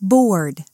board